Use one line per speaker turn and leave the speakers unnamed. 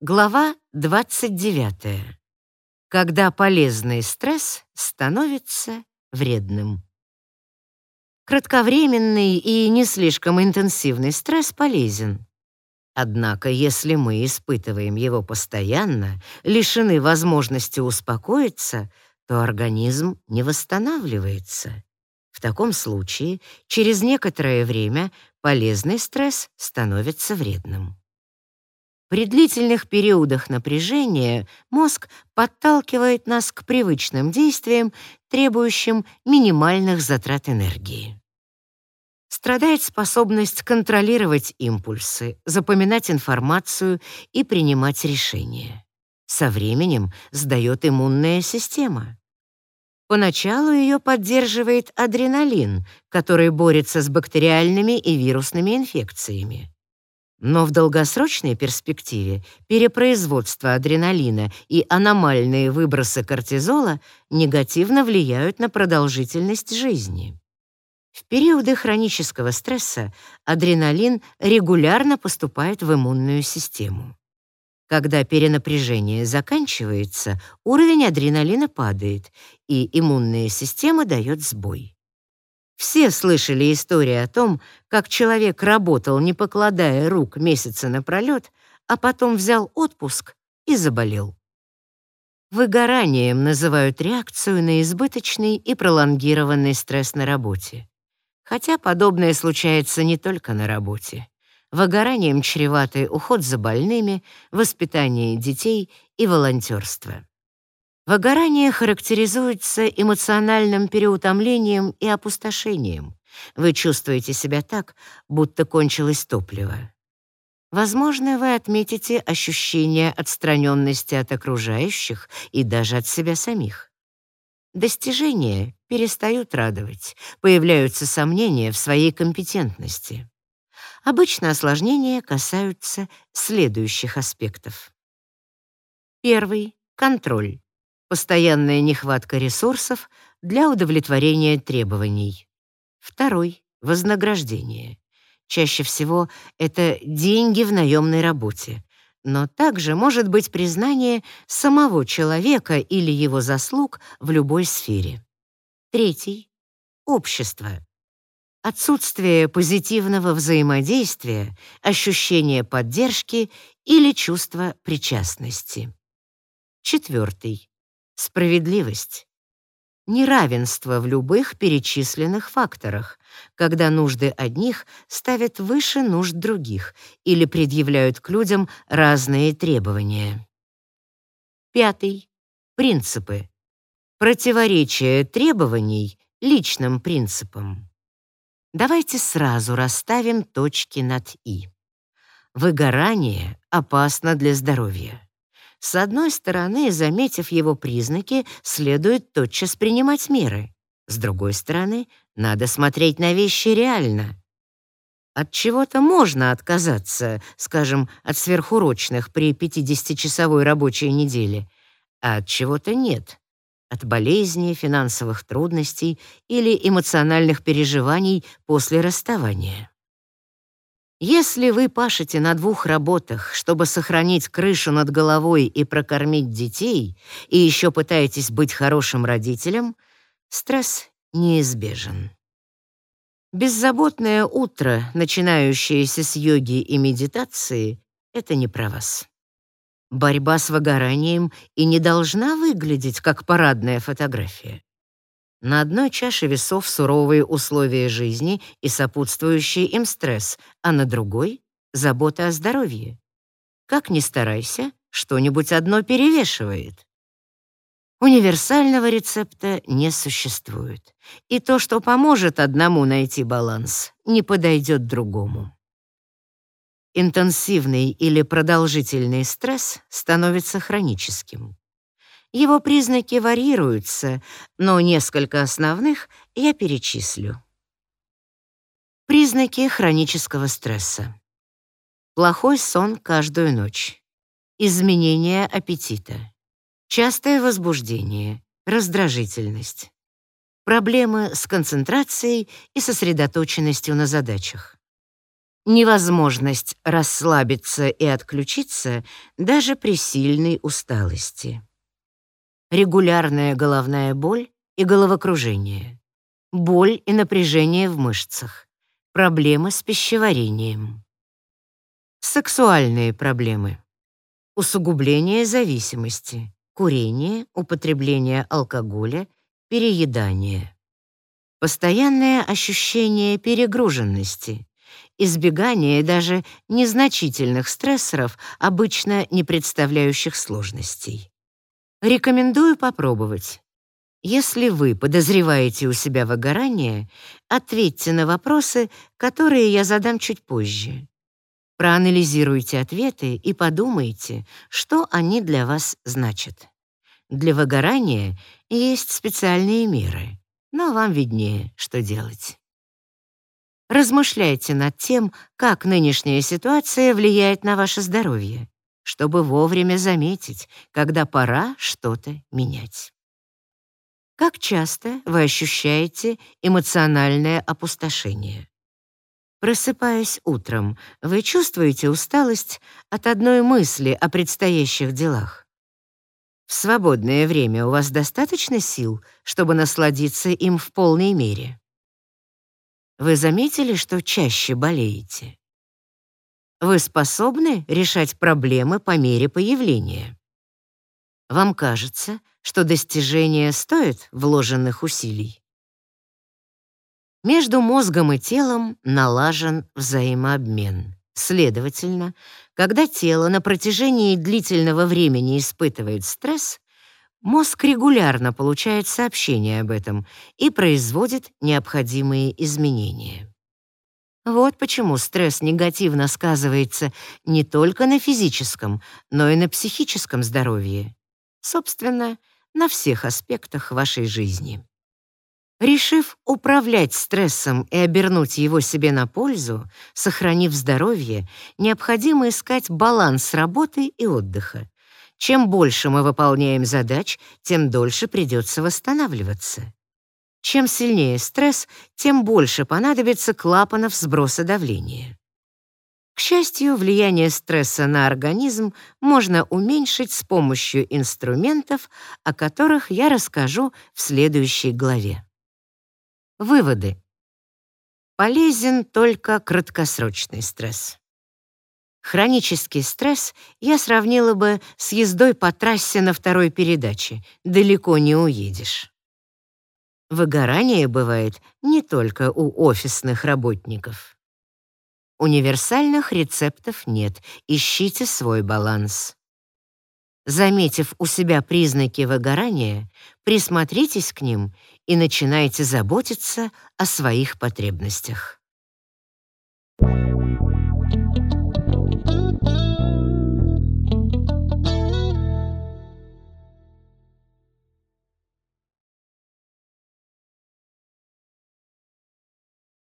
Глава 29. Когда полезный стресс становится вредным. Кратковременный и не слишком интенсивный стресс полезен. Однако, если мы испытываем его постоянно, лишены возможности успокоиться, то организм не восстанавливается. В таком случае, через некоторое время полезный стресс становится вредным. При длительных периодах напряжения мозг подталкивает нас к привычным действиям, требующим минимальных затрат энергии. Страдает способность контролировать импульсы, запоминать информацию и принимать решения. Со временем сдает иммунная система. Поначалу ее поддерживает адреналин, который борется с бактериальными и вирусными инфекциями. Но в долгосрочной перспективе перепроизводство адреналина и аномальные выбросы кортизола негативно влияют на продолжительность жизни. В периоды хронического стресса адреналин регулярно поступает в иммунную систему. Когда перенапряжение заканчивается, уровень адреналина падает, и иммунная система дает сбой. Все слышали истории о том, как человек работал, не покладая рук месяца напролет, а потом взял отпуск и заболел. Выгоранием называют реакцию на избыточный и пролонгированный стресс на работе. Хотя подобное случается не только на работе. Выгоранием чреваты уход за больными, воспитание детей и волонтерство. Выгорание характеризуется эмоциональным переутомлением и опустошением. Вы чувствуете себя так, будто кончилось топливо. Возможно, вы отметите ощущение отстраненности от окружающих и даже от себя самих. Достижения перестают радовать, появляются сомнения в своей компетентности. Обычно осложнения касаются следующих аспектов. Первый — контроль постоянная нехватка ресурсов для удовлетворения требований. Второй — вознаграждение. Чаще всего это деньги в наемной работе, но также может быть признание самого человека или его заслуг в любой сфере. Третий — общество. Отсутствие позитивного взаимодействия, ощущение поддержки или чувство причастности. Четвертый Справедливость. Неравенство в любых перечисленных факторах, когда нужды одних ставят выше нужд других или предъявляют к людям разные требования. Пятый. Принципы. Противоречие требований личным принципам. Давайте сразу расставим точки над «и». Выгорание опасно для здоровья. С одной стороны, заметив его признаки, следует тотчас принимать меры. С другой стороны, надо смотреть на вещи реально. От чего-то можно отказаться, скажем, от сверхурочных при 50-часовой рабочей неделе, а от чего-то нет. От болезни, финансовых трудностей или эмоциональных переживаний после расставания. Если вы пашете на двух работах, чтобы сохранить крышу над головой и прокормить детей, и еще пытаетесь быть хорошим родителем, стресс неизбежен. Беззаботное утро, начинающееся с йоги и медитации, это не про вас. Борьба с выгоранием и не должна выглядеть как парадная фотография. На одной чаше весов суровые условия жизни и сопутствующий им стресс, а на другой — забота о здоровье. Как ни старайся, что-нибудь одно перевешивает. Универсального рецепта не существует, и то, что поможет одному найти баланс, не подойдет другому. Интенсивный или продолжительный стресс становится хроническим. Его признаки варьируются, но несколько основных я перечислю. Признаки хронического стресса. Плохой сон каждую ночь. Изменение аппетита. Частое возбуждение, раздражительность. Проблемы с концентрацией и сосредоточенностью на задачах. невозможность расслабиться и отключиться даже при сильной усталости. Регулярная головная боль и головокружение. Боль и напряжение в мышцах. Проблемы с пищеварением. Сексуальные проблемы. Усугубление зависимости. Курение, употребление алкоголя, переедание. Постоянное ощущение перегруженности, избегание даже незначительных стрессоров, обычно не представляющих сложностей. Рекомендую попробовать. Если вы подозреваете у себя выгорание, ответьте на вопросы, которые я задам чуть позже. Проанализируйте ответы и подумайте, что они для вас значат. Для выгорания есть специальные меры но вам виднее, что делать. Размышляйте над тем, как нынешняя ситуация влияет на ваше здоровье, чтобы вовремя заметить, когда пора что-то менять. Как часто вы ощущаете эмоциональное опустошение? Просыпаясь утром, вы чувствуете усталость от одной мысли о предстоящих делах. В свободное время у вас достаточно сил, чтобы насладиться им в полной мере? Вы заметили, что чаще болеете? Вы способны решать проблемы по мере появления? Вам кажется, что достижение стоит вложенных усилий? Между мозгом и телом налажен взаимообмен. Следовательно, когда тело на протяжении длительного времени испытывает стресс, мозг регулярно получает сообщения об этом и производит необходимые изменения. Вот почему стресс негативно сказывается не только на физическом, но и на психическом здоровье. Собственно, на всех аспектах вашей жизни. Решив управлять стрессом и обернуть его себе на пользу, сохранив здоровье, необходимо искать баланс работы и отдыха. Чем больше мы выполняем задач, тем дольше придется восстанавливаться. Чем сильнее стресс, тем больше понадобится клапанов сброса давления. К счастью, влияние стресса на организм можно уменьшить с помощью инструментов, о которых я расскажу в следующей главе. Выводы. Полезен только краткосрочный стресс. Хронический стресс я сравнила бы с ездой по трассе на второй передаче. Далеко не уедешь. Выгорание бывает не только у офисных работников. Универсальных рецептов нет, ищите свой баланс. Заметив у себя признаки выгорания, присмотритесь к ним и начинайте заботиться о своих потребностях.